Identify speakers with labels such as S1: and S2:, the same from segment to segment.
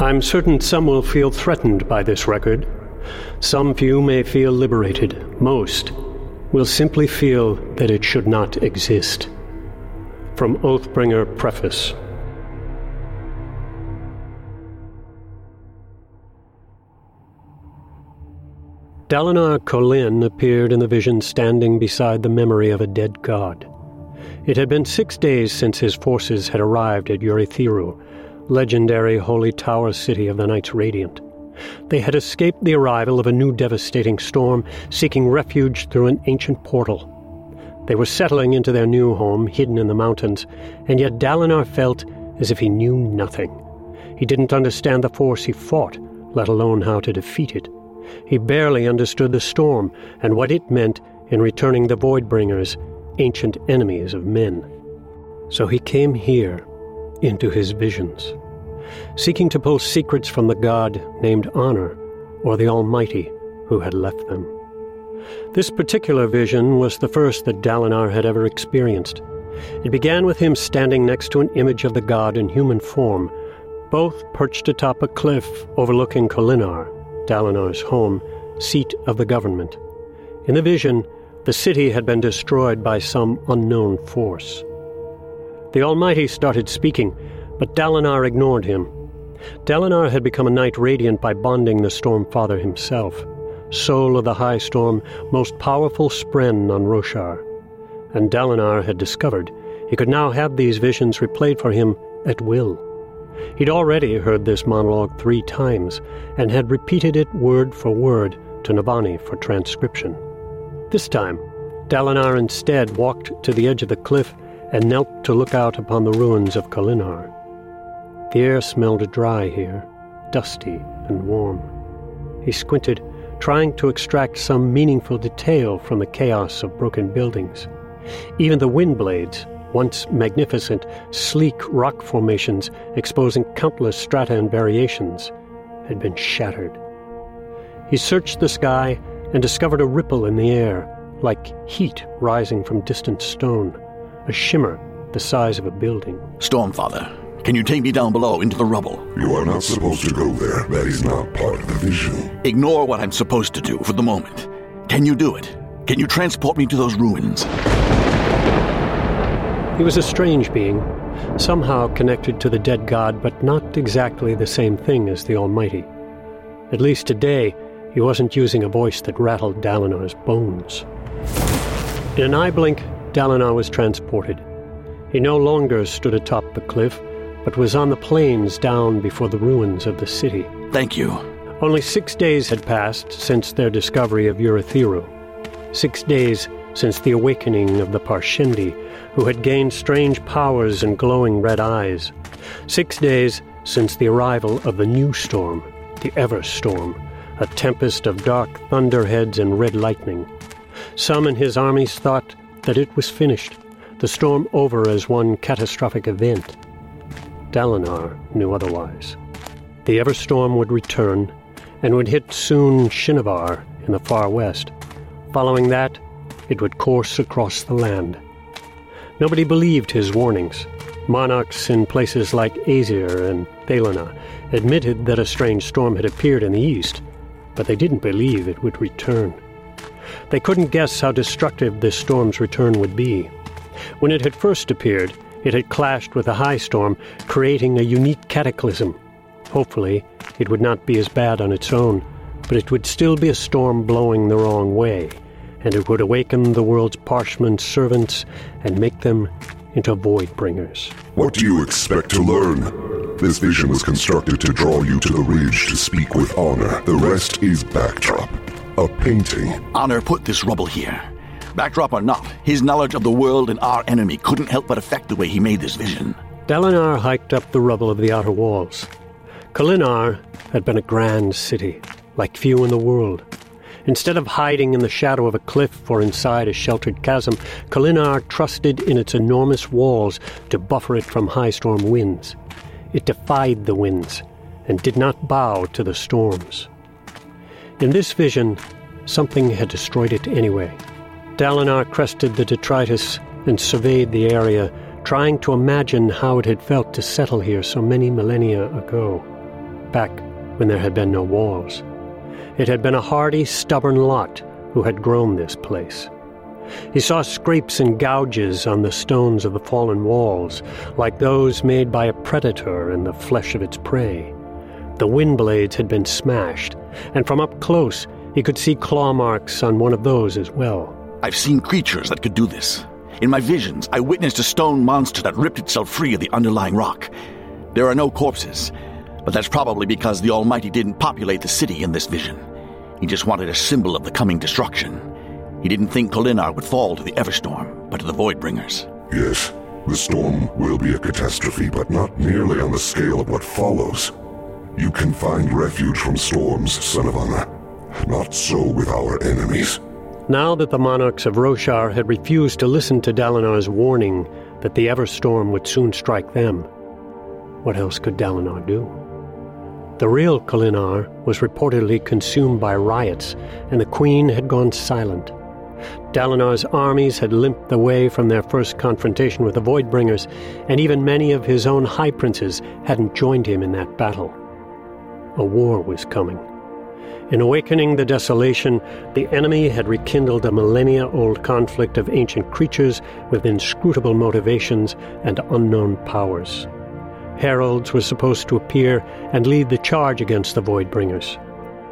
S1: I'm certain some will feel threatened by this record. Some few may feel liberated. Most will simply feel that it should not exist. From Oathbringer Preface. Dalinar Kholin appeared in the vision standing beside the memory of a dead god. It had been six days since his forces had arrived at Urithiru, legendary holy tower city of the Knights Radiant. They had escaped the arrival of a new devastating storm, seeking refuge through an ancient portal. They were settling into their new home, hidden in the mountains, and yet Dalinar felt as if he knew nothing. He didn't understand the force he fought, let alone how to defeat it. He barely understood the storm and what it meant in returning the Voidbringers, ancient enemies of men. So he came here, into his visions seeking to pull secrets from the god named Honor or the Almighty who had left them. This particular vision was the first that Dalinar had ever experienced. It began with him standing next to an image of the god in human form, both perched atop a cliff overlooking Kholinar, Dalinar's home, seat of the government. In the vision, the city had been destroyed by some unknown force. The Almighty started speaking, but Dalinar ignored him. Dalinar had become a knight radiant by bonding the Stormfather himself, soul of the High Storm, most powerful spren on Roshar. And Dalinar had discovered he could now have these visions replayed for him at will. He'd already heard this monologue three times, and had repeated it word for word to Navani for transcription. This time, Dalinar instead walked to the edge of the cliff and knelt to look out upon the ruins of Kholinar. The air smelled dry here, dusty and warm. He squinted, trying to extract some meaningful detail from the chaos of broken buildings. Even the wind blades, once magnificent, sleek rock formations exposing countless strata and variations, had been shattered. He searched the sky and discovered a ripple in the air, like heat rising from distant stone, a shimmer the size of a building.
S2: Stormfather, can you take me down below into the rubble?
S3: You are not supposed to go there. That is not part of the vision.
S2: Ignore what I'm supposed to do for the moment. Can you do it? Can you transport me to those ruins?
S1: He was a strange being, somehow connected to the dead god, but not exactly the same thing as the Almighty. At least today, he wasn't using a voice that rattled Dalinar's bones. In an eye blink, Dalinar was transported. He no longer stood atop the cliff, but was on the plains down before the ruins of the city.
S2: Thank you.
S1: Only six days had passed since their discovery of Urithiru. Six days since the awakening of the Parshendi, who had gained strange powers and glowing red eyes. Six days since the arrival of the new storm, the Everstorm, a tempest of dark thunderheads and red lightning. Some in his armies thought that it was finished, the storm over as one catastrophic event. Dalinar knew otherwise. The Everstorm would return and would hit soon Shinovar in the far west. Following that, it would course across the land. Nobody believed his warnings. Monarchs in places like Azir and Thaylenah admitted that a strange storm had appeared in the east, but they didn't believe it would return. They couldn't guess how destructive this storm's return would be. When it had first appeared, it had clashed with a high storm, creating a unique cataclysm. Hopefully, it would not be as bad on its own, but it would still be a storm blowing the wrong way, and it would awaken the world's parshman servants and make them into void bringers.
S3: What do you expect to learn? This vision was constructed to draw you to the ridge to speak with honor. The rest is backdrop. A painting.
S2: Honor put this rubble here. Backdrop or not, his knowledge of the world and our enemy couldn't help but affect the way he made this vision.
S1: Dalinar hiked up the rubble of the outer walls. Kholinar had been a grand city, like few in the world. Instead of hiding in the shadow of a cliff or inside a sheltered chasm, Kholinar trusted in its enormous walls to buffer it from high storm winds. It defied the winds and did not bow to the storms. In this vision, something had destroyed it anyway. Dalinar crested the detritus and surveyed the area, trying to imagine how it had felt to settle here so many millennia ago. back when there had been no walls. It had been a hardy, stubborn lot who had grown this place. He saw scrapes and gouges on the stones of the fallen walls, like those made by a predator in the flesh of its prey. The wind blades had been smashed, and from up close he could see claw marks on one of those as well.
S2: I've seen creatures that could do this. In my visions, I witnessed a stone monster that ripped itself free of the underlying rock. There are no corpses, but that's probably because the Almighty didn't populate the city in this vision. He just wanted a symbol of the coming destruction. He didn't think Kholinar would fall to the Everstorm, but to the Voidbringers.
S3: Yes, the storm will be a catastrophe, but not nearly on the scale of what follows. You can find refuge from storms, son of honor. Not so with our enemies.
S1: Now that the monarchs of Roshar had refused to listen to Dalinar's warning that the Everstorm would soon strike them, what else could Dalinar do? The real Kholinar was reportedly consumed by riots, and the Queen had gone silent. Dalinar's armies had limped away from their first confrontation with the Voidbringers, and even many of his own High Princes hadn't joined him in that battle. A war was coming. In awakening the desolation, the enemy had rekindled a millennia old conflict of ancient creatures with inscrutable motivations and unknown powers. Heralds were supposed to appear and lead the charge against the Voidbringers.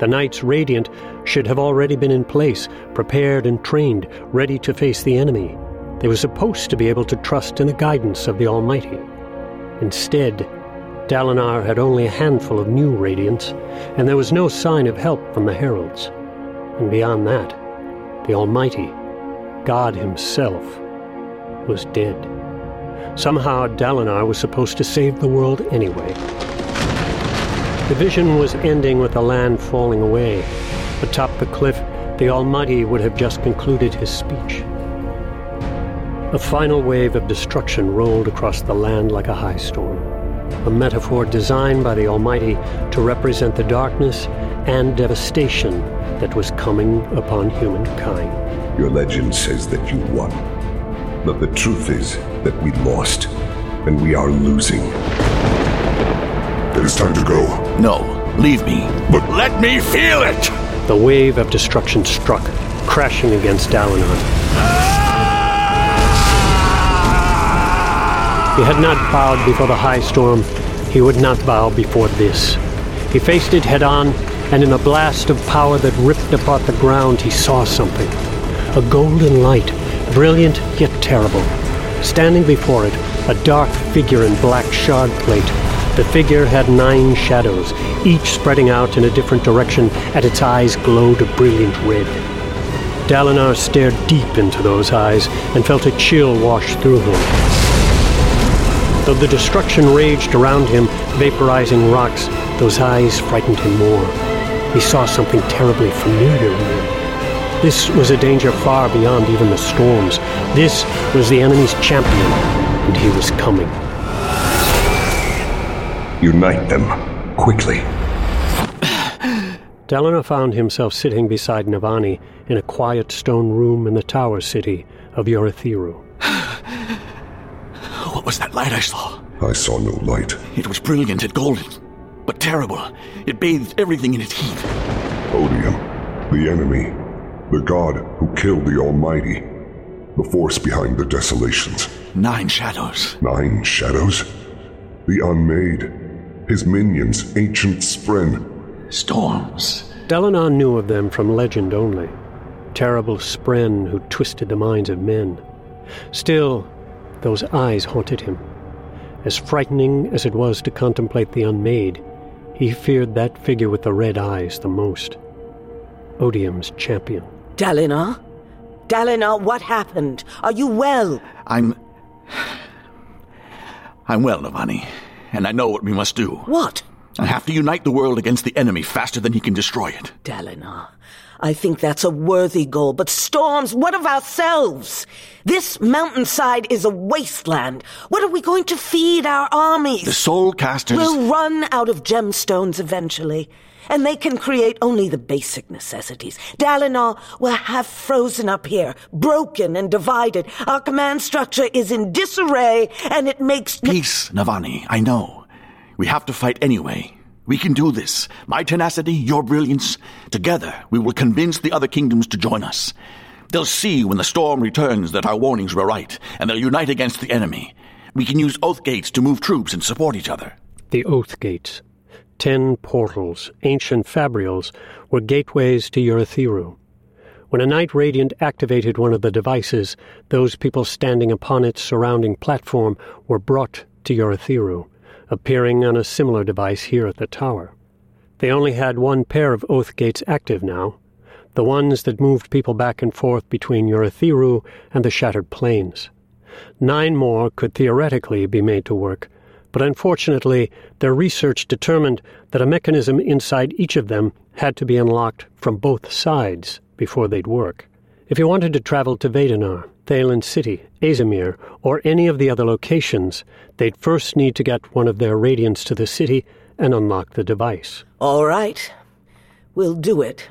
S1: The Knights Radiant should have already been in place, prepared and trained, ready to face the enemy. They were supposed to be able to trust in the guidance of the Almighty. Instead, Dalinar had only a handful of new Radiants, and there was no sign of help from the Heralds. And beyond that, the Almighty, God Himself, was dead. Somehow Dalinar was supposed to save the world anyway. The vision was ending with the land falling away. Atop the cliff, the Almighty would have just concluded his speech. A final wave of destruction rolled across the land like a high storm, a metaphor designed by the Almighty to represent the darkness and devastation that was coming upon humankind.
S3: Your legend says that you won. But the truth is that we lost, and we are losing. It is time to go.
S2: No, leave me.
S3: But
S2: let me feel it!
S1: The wave of destruction struck, crashing against Dalinar. Ah! He had not bowed before the high storm. He would not bow before this. He faced it head on, and in a blast of power that ripped apart the ground, he saw something. A golden light, brilliant yet terrible. Standing before it, a dark figure in black shard plate the figure had nine shadows, each spreading out in a different direction, and its eyes glowed a brilliant red. Dalinar stared deep into those eyes and felt a chill wash through him. Though the destruction raged around him, vaporizing rocks, those eyes frightened him more. He saw something terribly familiar in them. This was a danger far beyond even the storms. This was the enemy's champion, and he was coming.
S3: Unite them, quickly.
S1: Dalinar found himself sitting beside Navani in a quiet stone room in the tower city of Urithiru.
S2: What was that light I saw?
S3: I saw no light.
S2: It was brilliant and golden, but terrible. It bathed everything in its heat.
S3: Odium, the enemy, the god who killed the Almighty, the force behind the desolations.
S2: Nine shadows.
S3: Nine shadows? The unmade, his minions, ancient Spren.
S2: Storms.
S1: Dalinar knew of them from legend only. Terrible Spren who twisted the minds of men. Still, those eyes haunted him. As frightening as it was to contemplate the unmade, he feared that figure with the red eyes the most. Odium's champion.
S4: Dalinar? Dalinar, what happened? Are you well?
S2: I'm. I'm well, Navani, and I know what we must do.
S4: What?
S2: I have to unite the world against the enemy faster than he can destroy it.
S4: Dalinar, I think that's a worthy goal, but Storms, what of ourselves? This mountainside is a wasteland. What are we going to feed our armies?
S2: The soul casters.
S4: We'll run out of gemstones eventually, and they can create only the basic necessities. Dalinar, we're half frozen up here, broken and divided. Our command structure is in disarray, and it makes
S2: Peace, Navani, I know. We have to fight anyway. We can do this. My tenacity, your brilliance. Together, we will convince the other kingdoms to join us. They'll see when the storm returns that our warnings were right, and they'll unite against the enemy. We can use oath gates to move troops and support each other.
S1: The oath gates. Ten portals, ancient fabrials, were gateways to Urithiru. When a Knight Radiant activated one of the devices, those people standing upon its surrounding platform were brought to Urithiru, appearing on a similar device here at the tower. They only had one pair of oath gates active now, the ones that moved people back and forth between Urithiru and the Shattered Plains. Nine more could theoretically be made to work, but unfortunately their research determined that a mechanism inside each of them had to be unlocked from both sides before they'd work. If you wanted to travel to Vedenar, Thaylen City, Azimir, or any of the other locations, they'd first need to get one of their radiants to the city and unlock the device.
S4: All right. We'll do it.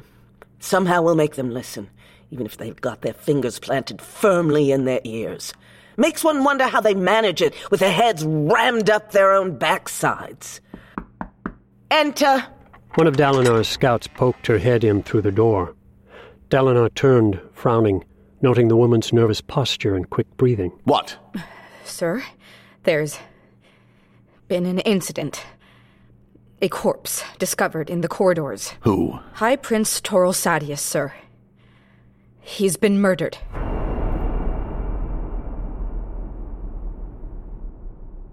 S4: Somehow we'll make them listen, even if they've got their fingers planted firmly in their ears. Makes one wonder how they manage it with their heads rammed up their own backsides. Enter.
S1: One of Dalinar's scouts poked her head in through the door. Dalinar turned, frowning, noting the woman's nervous posture and quick breathing.
S2: What?
S5: Sir, there's been an incident. A corpse discovered in the corridors.
S2: Who?
S5: High Prince Torol Sadeas, sir. He's been murdered.